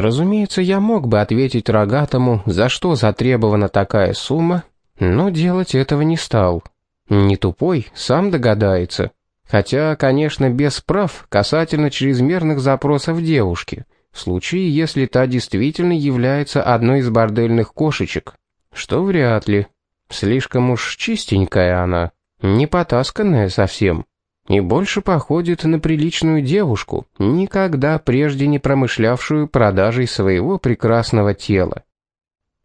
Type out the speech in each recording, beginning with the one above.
Разумеется, я мог бы ответить рогатому, за что затребована такая сумма, но делать этого не стал. Не тупой, сам догадается. Хотя, конечно, без прав касательно чрезмерных запросов девушки, в случае, если та действительно является одной из бордельных кошечек. Что вряд ли. Слишком уж чистенькая она, не потасканная совсем. И больше походит на приличную девушку, никогда прежде не промышлявшую продажей своего прекрасного тела.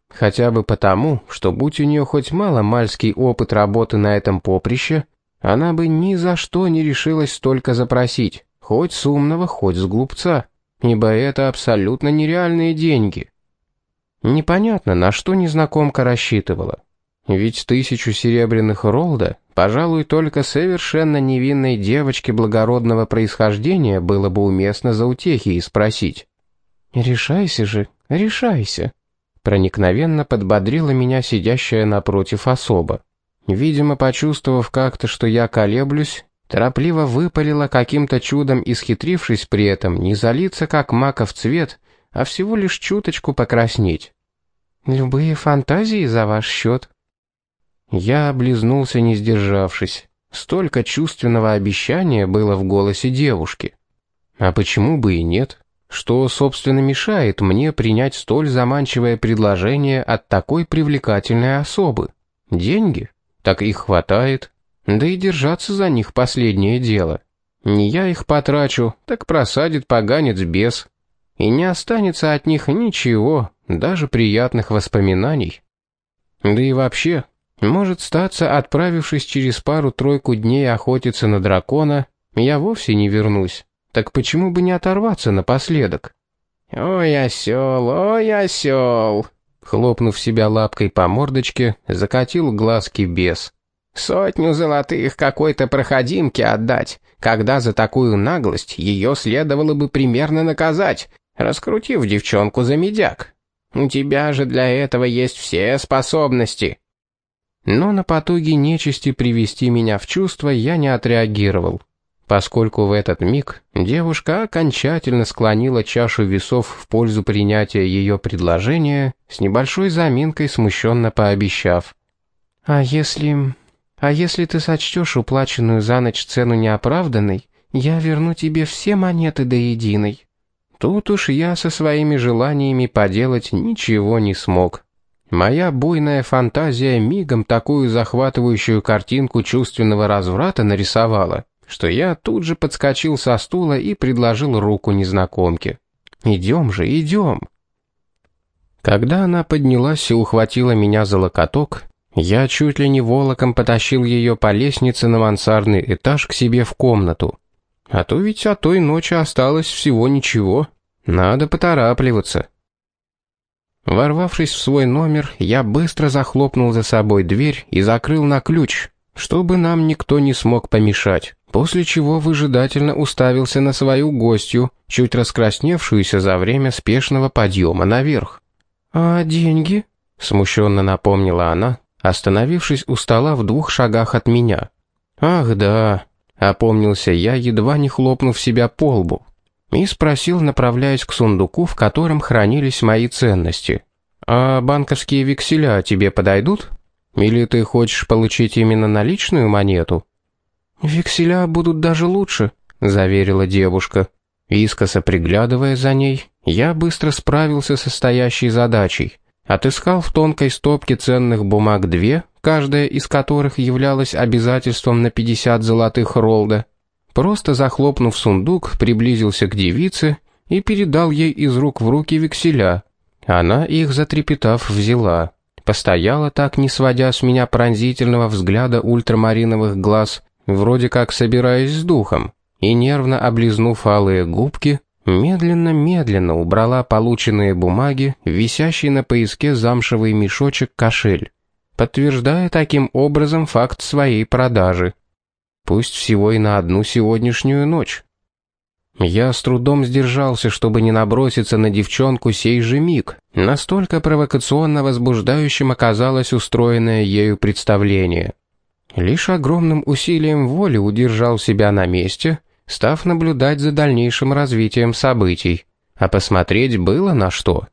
Хотя бы потому, что будь у нее хоть мало-мальский опыт работы на этом поприще, она бы ни за что не решилась столько запросить, хоть с умного, хоть с глупца, ибо это абсолютно нереальные деньги. Непонятно, на что незнакомка рассчитывала. Ведь тысячу серебряных ролда, пожалуй, только совершенно невинной девочке благородного происхождения было бы уместно за утехи и спросить. «Решайся же, решайся», — проникновенно подбодрила меня сидящая напротив особа. Видимо, почувствовав как-то, что я колеблюсь, торопливо выпалила каким-то чудом, исхитрившись при этом не залиться как маков цвет, а всего лишь чуточку покраснеть. «Любые фантазии за ваш счет». Я облизнулся, не сдержавшись. Столько чувственного обещания было в голосе девушки. А почему бы и нет? Что, собственно, мешает мне принять столь заманчивое предложение от такой привлекательной особы? Деньги? Так их хватает. Да и держаться за них последнее дело. Не я их потрачу, так просадит поганец без. И не останется от них ничего, даже приятных воспоминаний. Да и вообще, может статься, отправившись через пару-тройку дней охотиться на дракона, я вовсе не вернусь. Так почему бы не оторваться напоследок? «Ой, осел, ой, осел!» Хлопнув себя лапкой по мордочке, закатил глазки бес. «Сотню золотых какой-то проходимке отдать, когда за такую наглость ее следовало бы примерно наказать, раскрутив девчонку за медяк. У тебя же для этого есть все способности». Но на потуги нечисти привести меня в чувство я не отреагировал, поскольку в этот миг девушка окончательно склонила чашу весов в пользу принятия ее предложения, с небольшой заминкой смущенно пообещав. «А если... а если ты сочтешь уплаченную за ночь цену неоправданной, я верну тебе все монеты до единой». Тут уж я со своими желаниями поделать ничего не смог. Моя буйная фантазия мигом такую захватывающую картинку чувственного разврата нарисовала, что я тут же подскочил со стула и предложил руку незнакомке. «Идем же, идем!» Когда она поднялась и ухватила меня за локоток, я чуть ли не волоком потащил ее по лестнице на мансардный этаж к себе в комнату. А то ведь от той ночи осталось всего ничего. Надо поторапливаться. Ворвавшись в свой номер, я быстро захлопнул за собой дверь и закрыл на ключ, чтобы нам никто не смог помешать, после чего выжидательно уставился на свою гостью, чуть раскрасневшуюся за время спешного подъема наверх. «А деньги?» — смущенно напомнила она, остановившись у стола в двух шагах от меня. «Ах да», — опомнился я, едва не хлопнув себя по лбу и спросил, направляясь к сундуку, в котором хранились мои ценности. «А банковские векселя тебе подойдут? Или ты хочешь получить именно наличную монету?» «Векселя будут даже лучше», — заверила девушка. Искоса приглядывая за ней, я быстро справился со стоящей задачей. Отыскал в тонкой стопке ценных бумаг две, каждая из которых являлась обязательством на 50 золотых ролда, Просто захлопнув сундук, приблизился к девице и передал ей из рук в руки векселя. Она их, затрепетав, взяла. Постояла так, не сводя с меня пронзительного взгляда ультрамариновых глаз, вроде как собираясь с духом, и, нервно облизнув алые губки, медленно-медленно убрала полученные бумаги, висящий на пояске замшевый мешочек-кошель, подтверждая таким образом факт своей продажи пусть всего и на одну сегодняшнюю ночь. Я с трудом сдержался, чтобы не наброситься на девчонку сей же миг. Настолько провокационно возбуждающим оказалось устроенное ею представление. Лишь огромным усилием воли удержал себя на месте, став наблюдать за дальнейшим развитием событий. а посмотреть было на что.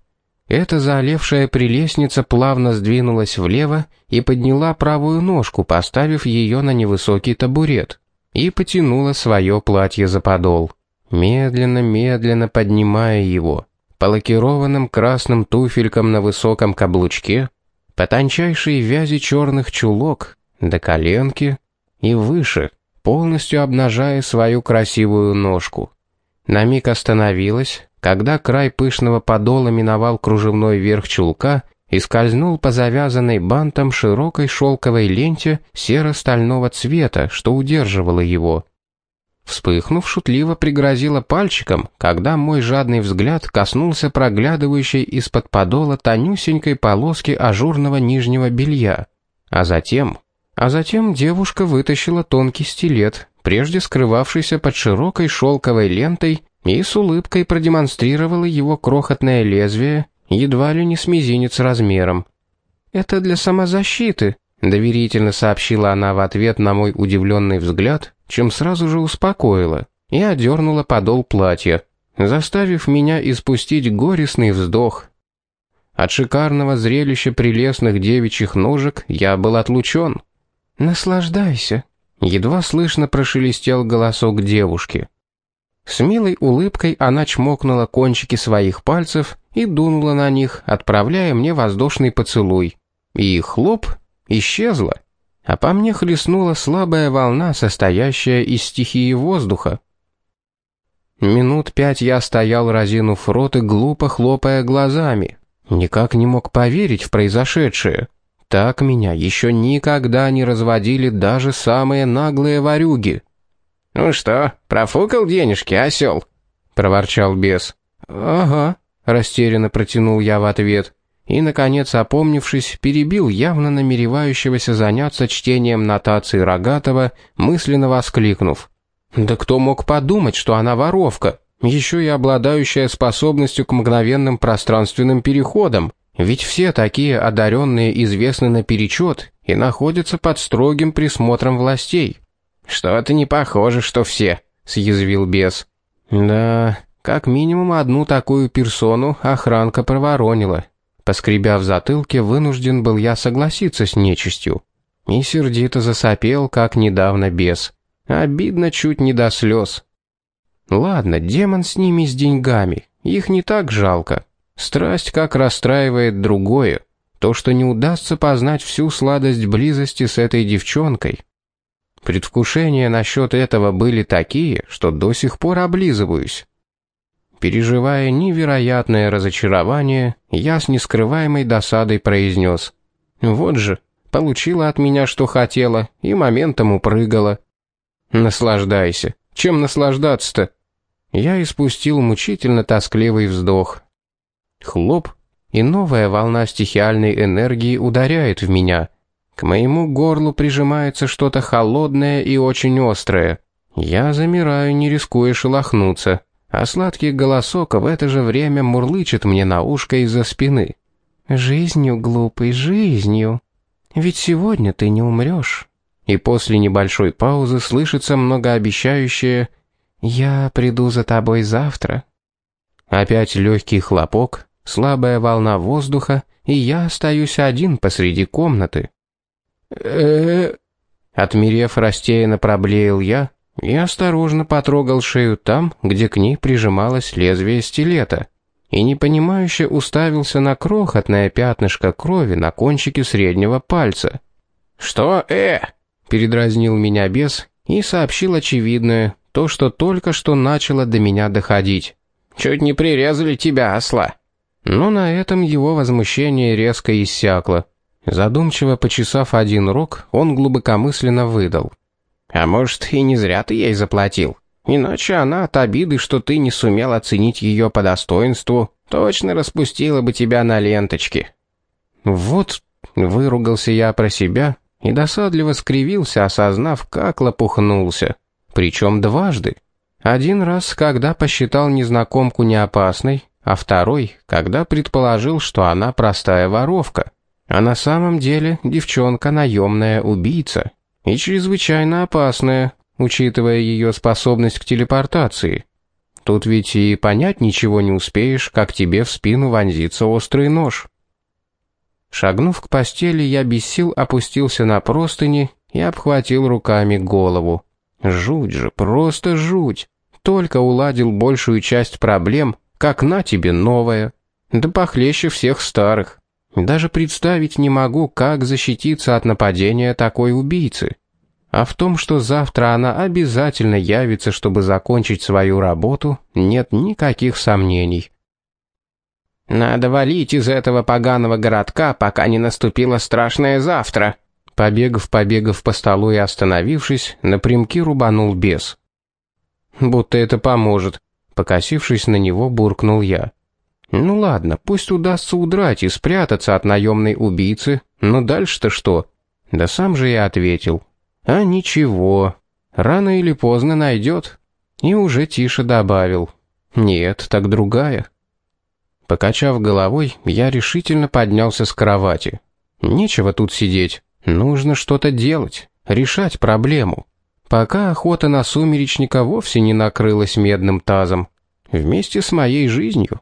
Эта заолевшая прелестница плавно сдвинулась влево и подняла правую ножку, поставив ее на невысокий табурет, и потянула свое платье за подол, медленно-медленно поднимая его, по лакированным красным туфелькам на высоком каблучке, по тончайшей вязи черных чулок, до коленки и выше, полностью обнажая свою красивую ножку. На миг остановилась, когда край пышного подола миновал кружевной верх чулка и скользнул по завязанной бантом широкой шелковой ленте серо-стального цвета, что удерживало его. Вспыхнув, шутливо пригрозила пальчиком, когда мой жадный взгляд коснулся проглядывающей из-под подола тонюсенькой полоски ажурного нижнего белья. А затем... А затем девушка вытащила тонкий стилет, прежде скрывавшийся под широкой шелковой лентой, и с улыбкой продемонстрировала его крохотное лезвие, едва ли не с мизинец размером. «Это для самозащиты», — доверительно сообщила она в ответ на мой удивленный взгляд, чем сразу же успокоила, и одернула подол платья, заставив меня испустить горестный вздох. От шикарного зрелища прелестных девичьих ножек я был отлучен. «Наслаждайся», — едва слышно прошелестел голосок девушки. С милой улыбкой она чмокнула кончики своих пальцев и дунула на них, отправляя мне воздушный поцелуй. И хлоп, исчезла. А по мне хлестнула слабая волна, состоящая из стихии воздуха. Минут пять я стоял, разинув рот и глупо хлопая глазами. Никак не мог поверить в произошедшее. Так меня еще никогда не разводили даже самые наглые ворюги. «Ну что, профукал денежки, осел?» — проворчал бес. «Ага», — растерянно протянул я в ответ. И, наконец, опомнившись, перебил явно намеревающегося заняться чтением нотации Рогатова, мысленно воскликнув. «Да кто мог подумать, что она воровка, еще и обладающая способностью к мгновенным пространственным переходам? Ведь все такие одаренные известны наперечет и находятся под строгим присмотром властей». «Что-то не похоже, что все», — съязвил бес. «Да, как минимум одну такую персону охранка проворонила». Поскребя в затылке, вынужден был я согласиться с нечистью. И сердито засопел, как недавно бес. Обидно чуть не до слез. Ладно, демон с ними с деньгами, их не так жалко. Страсть как расстраивает другое, то, что не удастся познать всю сладость близости с этой девчонкой. Предвкушения насчет этого были такие, что до сих пор облизываюсь. Переживая невероятное разочарование, я с нескрываемой досадой произнес. «Вот же, получила от меня, что хотела, и моментом упрыгала». «Наслаждайся. Чем наслаждаться-то?» Я испустил мучительно тоскливый вздох. Хлоп, и новая волна стихиальной энергии ударяет в меня — к моему горлу прижимается что-то холодное и очень острое. Я замираю, не рискуя шелохнуться, а сладкий голосок в это же время мурлычет мне на ушко из-за спины. «Жизнью, глупый, жизнью. Ведь сегодня ты не умрешь». И после небольшой паузы слышится многообещающее «Я приду за тобой завтра». Опять легкий хлопок, слабая волна воздуха, и я остаюсь один посреди комнаты э Отмерев, растерянно проблеял я и осторожно потрогал шею там, где к ней прижималось лезвие стилета, и непонимающе уставился на крохотное пятнышко крови на кончике среднего пальца. «Что, э?» — передразнил меня бес и сообщил очевидное, то, что только что начало до меня доходить. «Чуть не прирезали тебя, осла!» Но на этом его возмущение резко иссякло. Задумчиво почесав один рог, он глубокомысленно выдал. «А может, и не зря ты ей заплатил? Иначе она от обиды, что ты не сумел оценить ее по достоинству, точно распустила бы тебя на ленточке». «Вот», — выругался я про себя и досадливо скривился, осознав, как лопухнулся. Причем дважды. Один раз, когда посчитал незнакомку неопасной, а второй, когда предположил, что она простая воровка. А на самом деле девчонка наемная убийца. И чрезвычайно опасная, учитывая ее способность к телепортации. Тут ведь и понять ничего не успеешь, как тебе в спину вонзится острый нож. Шагнув к постели, я без сил опустился на простыни и обхватил руками голову. Жуть же, просто жуть. Только уладил большую часть проблем, как на тебе новое. Да похлеще всех старых. Даже представить не могу, как защититься от нападения такой убийцы. А в том, что завтра она обязательно явится, чтобы закончить свою работу, нет никаких сомнений. «Надо валить из этого поганого городка, пока не наступило страшное завтра», Побегав, побегав по столу и остановившись, напрямки рубанул бес. «Будто это поможет», — покосившись на него, буркнул я. «Ну ладно, пусть удастся удрать и спрятаться от наемной убийцы, но дальше-то что?» Да сам же я ответил. «А ничего, рано или поздно найдет». И уже тише добавил. «Нет, так другая». Покачав головой, я решительно поднялся с кровати. «Нечего тут сидеть». Нужно что-то делать, решать проблему. Пока охота на сумеречника вовсе не накрылась медным тазом. Вместе с моей жизнью.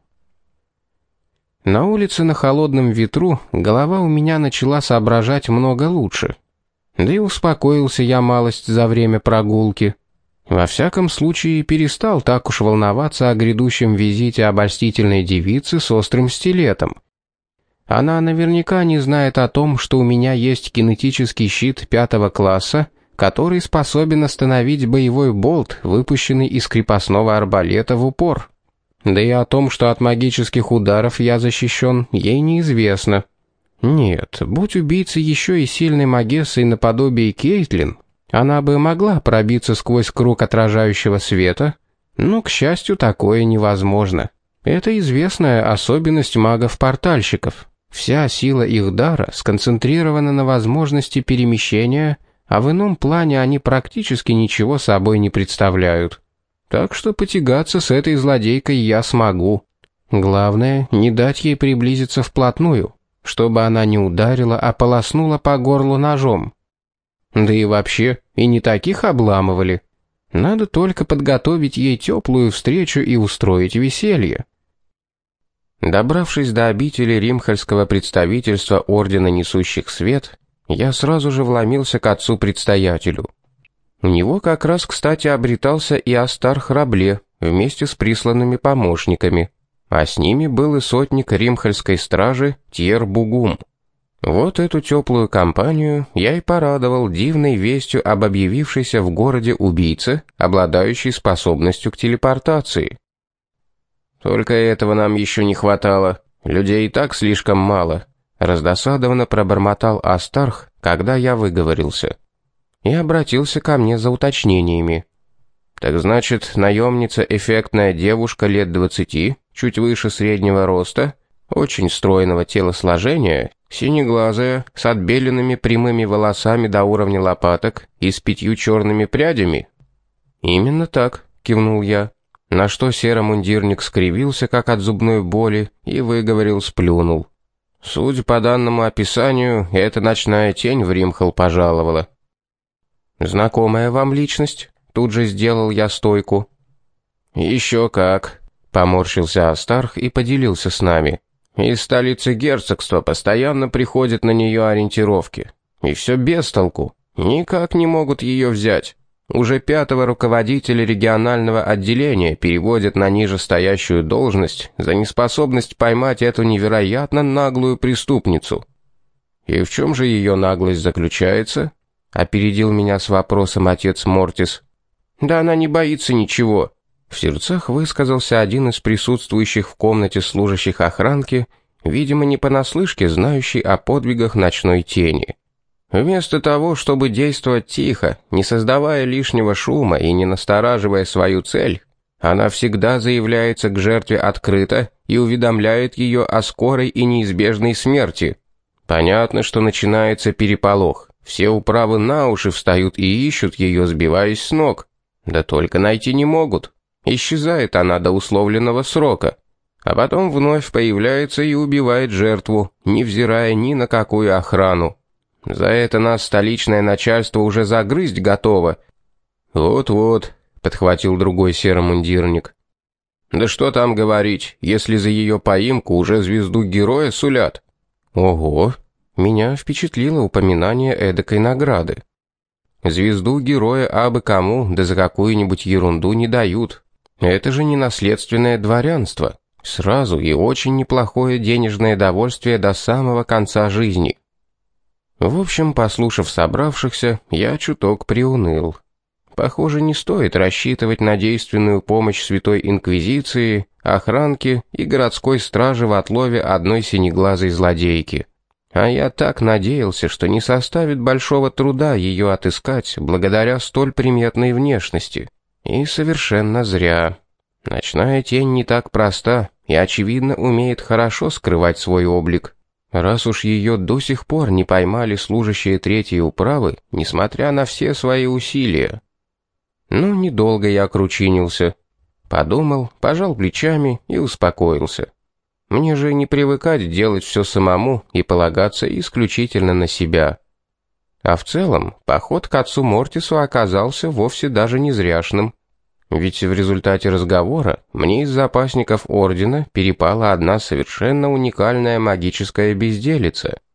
На улице на холодном ветру голова у меня начала соображать много лучше. Да и успокоился я малость за время прогулки. Во всяком случае, перестал так уж волноваться о грядущем визите обольстительной девицы с острым стилетом. Она наверняка не знает о том, что у меня есть кинетический щит пятого класса, который способен остановить боевой болт, выпущенный из крепостного арбалета в упор. Да и о том, что от магических ударов я защищен, ей неизвестно. Нет, будь убийцей еще и сильной магессой наподобие Кейтлин, она бы могла пробиться сквозь круг отражающего света, но, к счастью, такое невозможно. Это известная особенность магов-портальщиков. Вся сила их дара сконцентрирована на возможности перемещения, а в ином плане они практически ничего собой не представляют. Так что потягаться с этой злодейкой я смогу. Главное, не дать ей приблизиться вплотную, чтобы она не ударила, а полоснула по горлу ножом. Да и вообще, и не таких обламывали. Надо только подготовить ей теплую встречу и устроить веселье. Добравшись до обители римхальского представительства Ордена Несущих Свет, я сразу же вломился к отцу-предстоятелю. У него как раз, кстати, обретался и Астар Храбле вместе с присланными помощниками, а с ними был и сотник римхальской стражи Тьер Бугум. Вот эту теплую компанию я и порадовал дивной вестью об объявившейся в городе убийце, обладающей способностью к телепортации. Только этого нам еще не хватало. Людей и так слишком мало. Раздосадованно пробормотал Астарх, когда я выговорился. И обратился ко мне за уточнениями. Так значит, наемница эффектная девушка лет двадцати, чуть выше среднего роста, очень стройного телосложения, синеглазая, с отбеленными прямыми волосами до уровня лопаток и с пятью черными прядями. «Именно так», — кивнул я. На что серомундирник скривился, как от зубной боли, и выговорил, сплюнул. Судя по данному описанию, эта ночная тень в Римхал пожаловала. «Знакомая вам личность?» Тут же сделал я стойку. «Еще как», — поморщился Астарх и поделился с нами. «Из столицы герцогства постоянно приходят на нее ориентировки. И все без толку. Никак не могут ее взять. Уже пятого руководителя регионального отделения переводят на нижестоящую должность за неспособность поймать эту невероятно наглую преступницу. И в чем же ее наглость заключается? Опередил меня с вопросом отец Мортис. Да она не боится ничего. В сердцах высказался один из присутствующих в комнате служащих охранки, видимо, не понаслышке знающий о подвигах ночной тени. Вместо того, чтобы действовать тихо, не создавая лишнего шума и не настораживая свою цель, она всегда заявляется к жертве открыто и уведомляет ее о скорой и неизбежной смерти. Понятно, что начинается переполох. Все управы на уши встают и ищут ее, сбиваясь с ног. Да только найти не могут. Исчезает она до условленного срока. А потом вновь появляется и убивает жертву, невзирая ни на какую охрану. За это нас столичное начальство уже загрызть готово. Вот-вот, подхватил другой серомундирник. Да что там говорить, если за ее поимку уже звезду героя сулят. Ого, меня впечатлило упоминание эдакой награды. Звезду героя абы кому, да за какую-нибудь ерунду не дают. Это же не наследственное дворянство. Сразу и очень неплохое денежное довольствие до самого конца жизни. В общем, послушав собравшихся, я чуток приуныл. Похоже, не стоит рассчитывать на действенную помощь Святой Инквизиции, охранки и городской стражи в отлове одной синеглазой злодейки. А я так надеялся, что не составит большого труда ее отыскать благодаря столь приметной внешности. И совершенно зря. Ночная тень не так проста и, очевидно, умеет хорошо скрывать свой облик. Раз уж ее до сих пор не поймали служащие третьей управы, несмотря на все свои усилия. Ну, недолго я кручинился. Подумал, пожал плечами и успокоился. Мне же не привыкать делать все самому и полагаться исключительно на себя. А в целом, поход к отцу Мортису оказался вовсе даже не зряшным. Ведь в результате разговора мне из запасников Ордена перепала одна совершенно уникальная магическая безделица —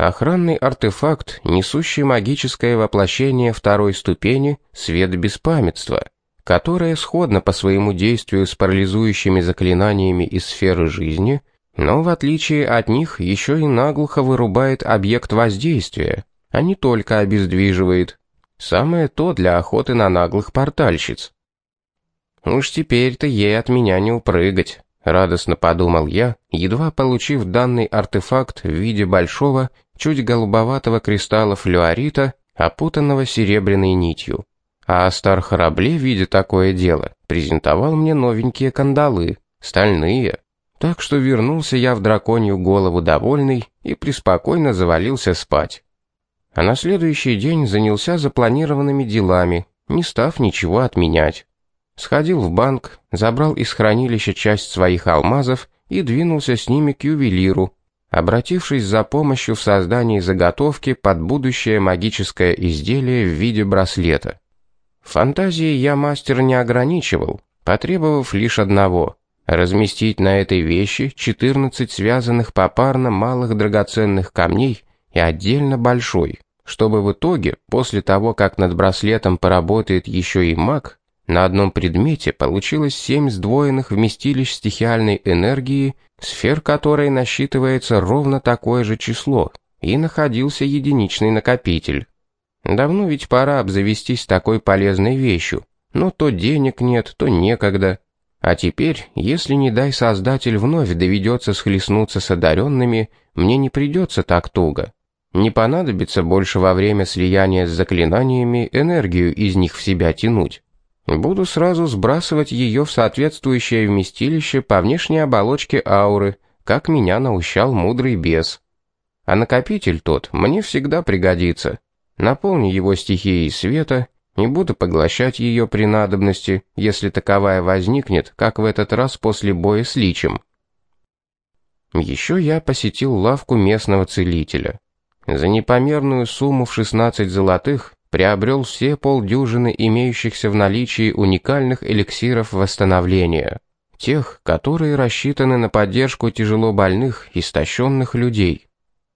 Охранный артефакт, несущий магическое воплощение второй ступени «Свет беспамятства», которое сходно по своему действию с парализующими заклинаниями из сферы жизни, но в отличие от них еще и наглухо вырубает объект воздействия, а не только обездвиживает. Самое то для охоты на наглых портальщиц. Уж теперь-то ей от меня не упрыгать. Радостно подумал я, едва получив данный артефакт в виде большого, чуть голубоватого кристалла флюорита, опутанного серебряной нитью. А Астар Хaraбле, видя такое дело, презентовал мне новенькие кандалы, стальные. Так что вернулся я в драконью голову довольный и преспокойно завалился спать. А на следующий день занялся запланированными делами, не став ничего отменять. Сходил в банк, забрал из хранилища часть своих алмазов и двинулся с ними к ювелиру, обратившись за помощью в создании заготовки под будущее магическое изделие в виде браслета. Фантазии я мастер не ограничивал, потребовав лишь одного — разместить на этой вещи 14 связанных попарно малых драгоценных камней и отдельно большой, чтобы в итоге, после того, как над браслетом поработает еще и маг, на одном предмете получилось семь сдвоенных вместилищ стихиальной энергии, сфер которой насчитывается ровно такое же число, и находился единичный накопитель. Давно ведь пора обзавестись такой полезной вещью, но то денег нет, то некогда. А теперь, если не дай Создатель вновь доведется схлестнуться с одаренными, мне не придется так туго. Не понадобится больше во время слияния с заклинаниями энергию из них в себя тянуть. Буду сразу сбрасывать ее в соответствующее вместилище по внешней оболочке ауры, как меня наущал мудрый бес. А накопитель тот мне всегда пригодится. Наполню его стихией света и буду поглощать ее при надобности, если таковая возникнет, как в этот раз после боя с личем. Еще я посетил лавку местного целителя. За непомерную сумму в 16 золотых приобрел все полдюжины имеющихся в наличии уникальных эликсиров восстановления, тех, которые рассчитаны на поддержку тяжело больных, истощенных людей.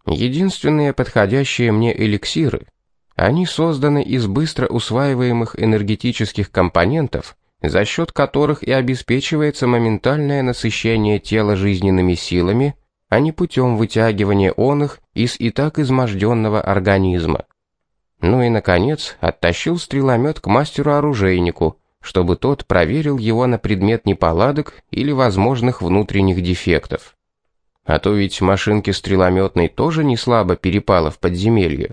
Единственные подходящие мне эликсиры. Они созданы из быстро усваиваемых энергетических компонентов, за счет которых и обеспечивается моментальное насыщение тела жизненными силами, а не путем вытягивания он их из и так изможденного организма. Ну и, наконец, оттащил стреломет к мастеру-оружейнику, чтобы тот проверил его на предмет неполадок или возможных внутренних дефектов. А то ведь машинке стрелометной тоже не слабо перепало в подземелье.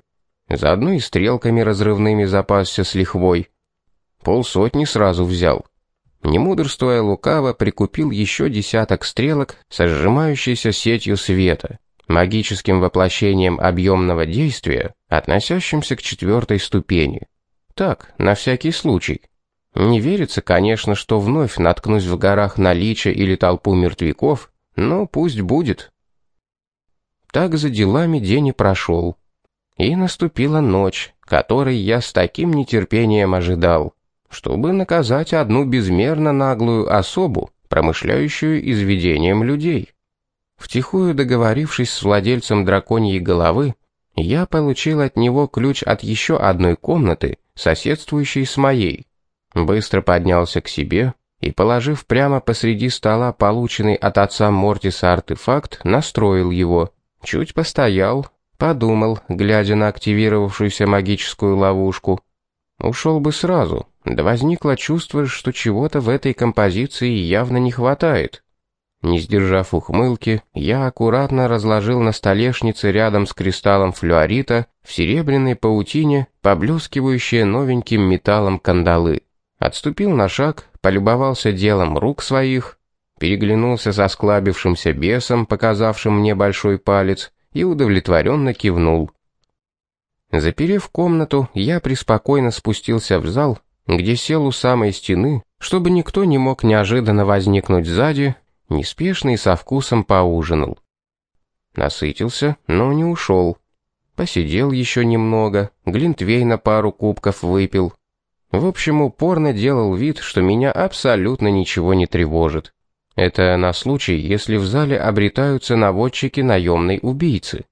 Заодно и стрелками разрывными запасся с лихвой. Полсотни сразу взял. Не мудрствуя лукаво, прикупил еще десяток стрелок со сжимающейся сетью света магическим воплощением объемного действия, относящимся к четвертой ступени. Так, на всякий случай. Не верится, конечно, что вновь наткнусь в горах на или толпу мертвяков, но пусть будет. Так за делами день и прошел. И наступила ночь, которой я с таким нетерпением ожидал, чтобы наказать одну безмерно наглую особу, промышляющую изведением людей. Втихую договорившись с владельцем драконьей головы, я получил от него ключ от еще одной комнаты, соседствующей с моей. Быстро поднялся к себе и, положив прямо посреди стола полученный от отца Мортиса артефакт, настроил его. Чуть постоял, подумал, глядя на активировавшуюся магическую ловушку. Ушел бы сразу, да возникло чувство, что чего-то в этой композиции явно не хватает. Не сдержав ухмылки, я аккуратно разложил на столешнице рядом с кристаллом флюорита в серебряной паутине, поблескивающие новеньким металлом кандалы. Отступил на шаг, полюбовался делом рук своих, переглянулся со склабившимся бесом, показавшим мне большой палец, и удовлетворенно кивнул. Заперев комнату, я преспокойно спустился в зал, где сел у самой стены, чтобы никто не мог неожиданно возникнуть сзади неспешно и со вкусом поужинал. Насытился, но не ушел. Посидел еще немного, глинтвей на пару кубков выпил. В общем, упорно делал вид, что меня абсолютно ничего не тревожит. Это на случай, если в зале обретаются наводчики наемной убийцы.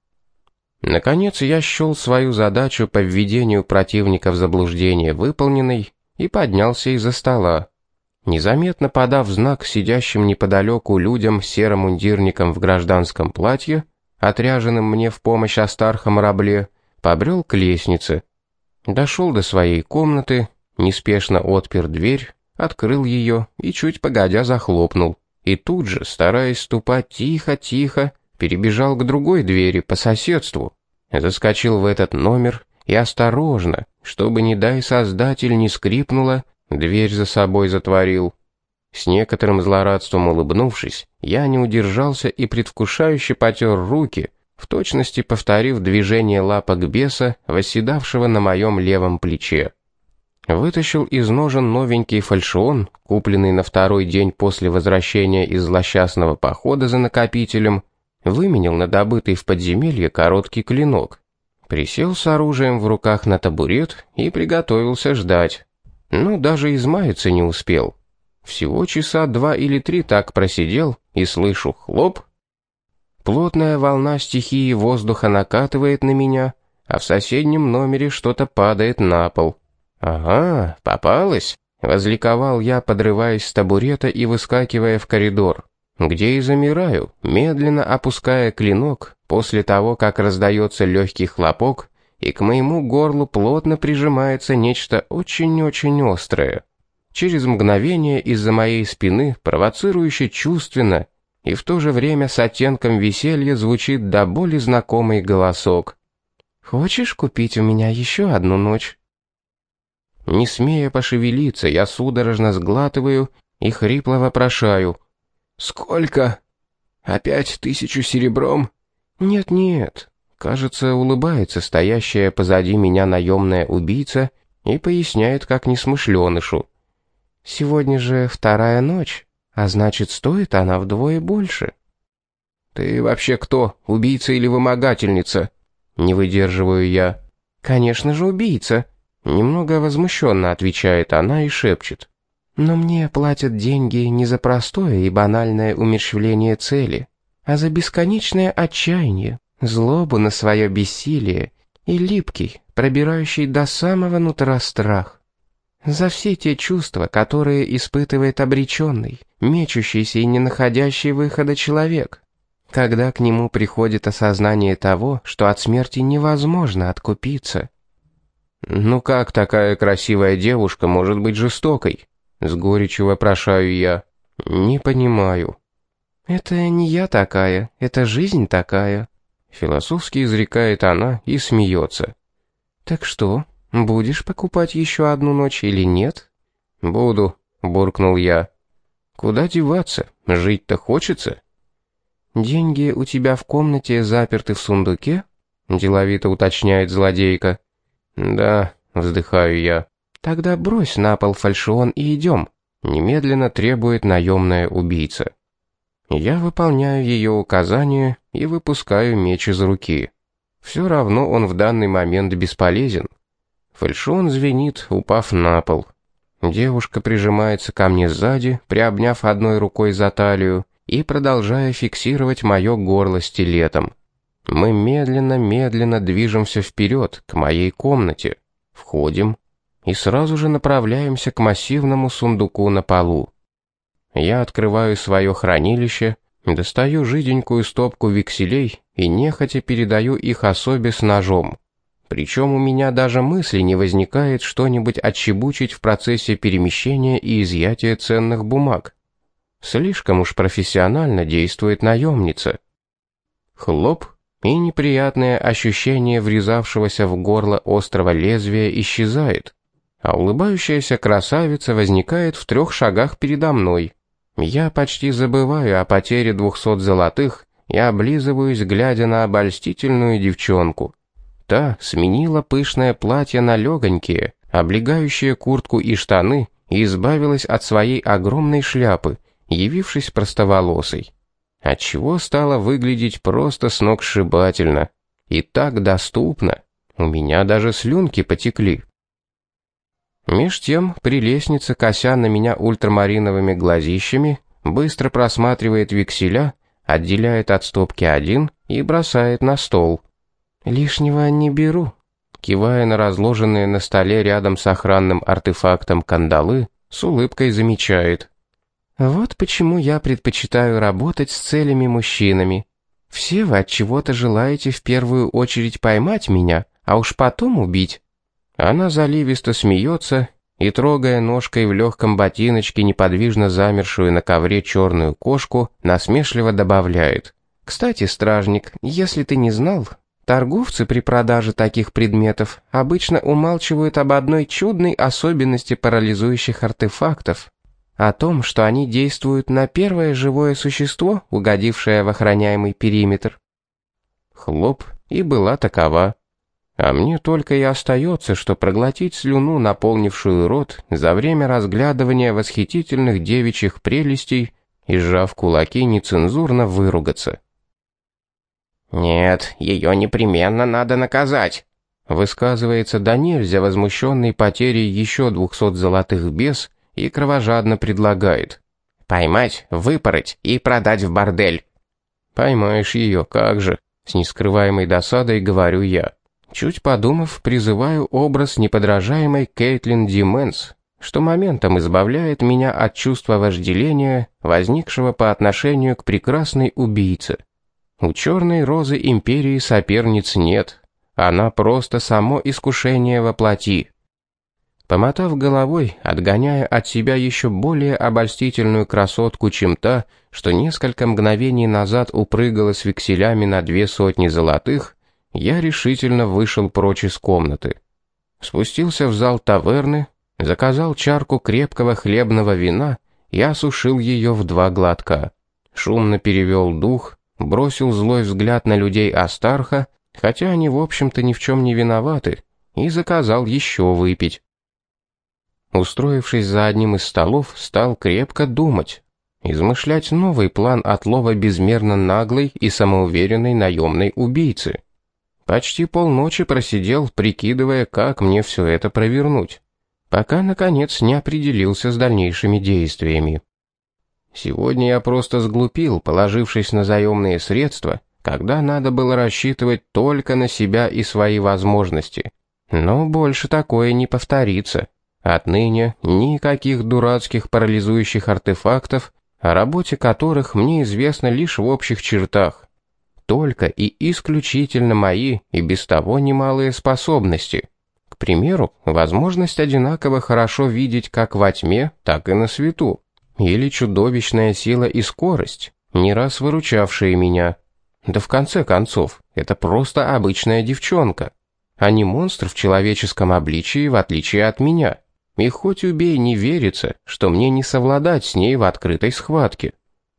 Наконец я счел свою задачу по введению противника в заблуждение выполненной и поднялся из-за стола. Незаметно подав знак сидящим неподалеку людям серомундирникам в гражданском платье, отряженным мне в помощь Астархам рабле, побрел к лестнице. Дошел до своей комнаты, неспешно отпер дверь, открыл ее и чуть погодя захлопнул. И тут же, стараясь ступать тихо-тихо, перебежал к другой двери по соседству, заскочил в этот номер и осторожно, чтобы, не дай создатель, не скрипнула, Дверь за собой затворил. С некоторым злорадством улыбнувшись, я не удержался и предвкушающе потер руки, в точности повторив движение лапок беса, восседавшего на моем левом плече. Вытащил из ножен новенький фальшион, купленный на второй день после возвращения из злосчастного похода за накопителем, выменил на добытый в подземелье короткий клинок. Присел с оружием в руках на табурет и приготовился ждать. Ну, даже измаяться не успел. Всего часа два или три так просидел, и слышу хлоп. Плотная волна стихии воздуха накатывает на меня, а в соседнем номере что-то падает на пол. «Ага, попалась!» — возликовал я, подрываясь с табурета и выскакивая в коридор, где и замираю, медленно опуская клинок после того, как раздается легкий хлопок, и к моему горлу плотно прижимается нечто очень-очень острое. Через мгновение из-за моей спины провоцирующе чувственно и в то же время с оттенком веселья звучит до боли знакомый голосок. «Хочешь купить у меня еще одну ночь?» Не смея пошевелиться, я судорожно сглатываю и хрипло вопрошаю. «Сколько? Опять тысячу серебром?» «Нет-нет, Кажется, улыбается стоящая позади меня наемная убийца и поясняет, как несмышленышу. «Сегодня же вторая ночь, а значит, стоит она вдвое больше». «Ты вообще кто, убийца или вымогательница?» Не выдерживаю я. «Конечно же, убийца», — немного возмущенно отвечает она и шепчет. «Но мне платят деньги не за простое и банальное умерщвление цели, а за бесконечное отчаяние, злобу на свое бессилие и липкий, пробирающий до самого нутра страх. За все те чувства, которые испытывает обреченный, мечущийся и не находящий выхода человек, когда к нему приходит осознание того, что от смерти невозможно откупиться. «Ну как такая красивая девушка может быть жестокой?» С горечью вопрошаю я. «Не понимаю». «Это не я такая, это жизнь такая», Философски изрекает она и смеется. «Так что, будешь покупать еще одну ночь или нет?» «Буду», — буркнул я. «Куда деваться? Жить-то хочется». «Деньги у тебя в комнате заперты в сундуке?» — деловито уточняет злодейка. «Да», — вздыхаю я. «Тогда брось на пол фальшион и идем», — немедленно требует наемная убийца. Я выполняю ее указания и выпускаю меч из руки. Все равно он в данный момент бесполезен. Фальшон звенит, упав на пол. Девушка прижимается ко мне сзади, приобняв одной рукой за талию и продолжая фиксировать мое горло стилетом. Мы медленно-медленно движемся вперед, к моей комнате. Входим и сразу же направляемся к массивному сундуку на полу. Я открываю свое хранилище, достаю жиденькую стопку векселей и нехотя передаю их особе с ножом. Причем у меня даже мысли не возникает что-нибудь отчебучить в процессе перемещения и изъятия ценных бумаг. Слишком уж профессионально действует наемница. Хлоп, и неприятное ощущение врезавшегося в горло острого лезвия исчезает, а улыбающаяся красавица возникает в трех шагах передо мной. Я почти забываю о потере двухсот золотых и облизываюсь, глядя на обольстительную девчонку. Та сменила пышное платье на легонькие, облегающие куртку и штаны, и избавилась от своей огромной шляпы, явившись простоволосой. Отчего стало выглядеть просто сногсшибательно. И так доступно. У меня даже слюнки потекли. Меж тем, при лестнице, кося на меня ультрамариновыми глазищами, быстро просматривает векселя, отделяет от стопки один и бросает на стол. «Лишнего не беру», кивая на разложенные на столе рядом с охранным артефактом кандалы, с улыбкой замечает. «Вот почему я предпочитаю работать с целями мужчинами. Все вы от чего-то желаете в первую очередь поймать меня, а уж потом убить». Она заливисто смеется и, трогая ножкой в легком ботиночке неподвижно замершую на ковре черную кошку, насмешливо добавляет. «Кстати, стражник, если ты не знал, Торговцы при продаже таких предметов обычно умалчивают об одной чудной особенности парализующих артефактов. О том, что они действуют на первое живое существо, угодившее в охраняемый периметр. Хлоп, и была такова. А мне только и остается, что проглотить слюну, наполнившую рот, за время разглядывания восхитительных девичьих прелестей и, сжав кулаки, нецензурно выругаться. «Нет, ее непременно надо наказать», — высказывается да нельзя возмущенный потерей еще двухсот золотых бес и кровожадно предлагает. «Поймать, выпороть и продать в бордель». «Поймаешь ее, как же», — с нескрываемой досадой говорю я. Чуть подумав, призываю образ неподражаемой Кейтлин Дименс, что моментом избавляет меня от чувства вожделения, возникшего по отношению к прекрасной убийце. У черной розы империи соперниц нет. Она просто само искушение во плоти. Помотав головой, отгоняя от себя еще более обольстительную красотку, чем та, что несколько мгновений назад упрыгала с векселями на две сотни золотых, я решительно вышел прочь из комнаты. Спустился в зал таверны, заказал чарку крепкого хлебного вина и осушил ее в два глотка. Шумно перевел дух, бросил злой взгляд на людей Астарха, хотя они, в общем-то, ни в чем не виноваты, и заказал еще выпить. Устроившись за одним из столов, стал крепко думать, измышлять новый план отлова безмерно наглой и самоуверенной наемной убийцы. Почти полночи просидел, прикидывая, как мне все это провернуть, пока, наконец, не определился с дальнейшими действиями. Сегодня я просто сглупил, положившись на заемные средства, когда надо было рассчитывать только на себя и свои возможности. Но больше такое не повторится. Отныне никаких дурацких парализующих артефактов, о работе которых мне известно лишь в общих чертах. Только и исключительно мои и без того немалые способности. К примеру, возможность одинаково хорошо видеть как во тьме, так и на свету. Или чудовищная сила и скорость, не раз выручавшие меня. Да в конце концов, это просто обычная девчонка, а не монстр в человеческом обличии, в отличие от меня. И хоть убей, не верится, что мне не совладать с ней в открытой схватке.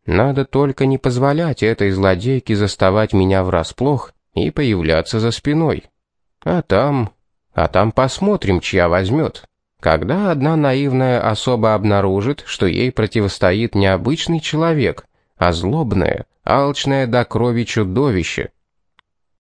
Надо только не позволять этой злодейке заставать меня врасплох и появляться за спиной. А там... А там посмотрим, чья возьмет. Когда одна наивная особа обнаружит, что ей противостоит не обычный человек, а злобное, алчное до крови чудовище,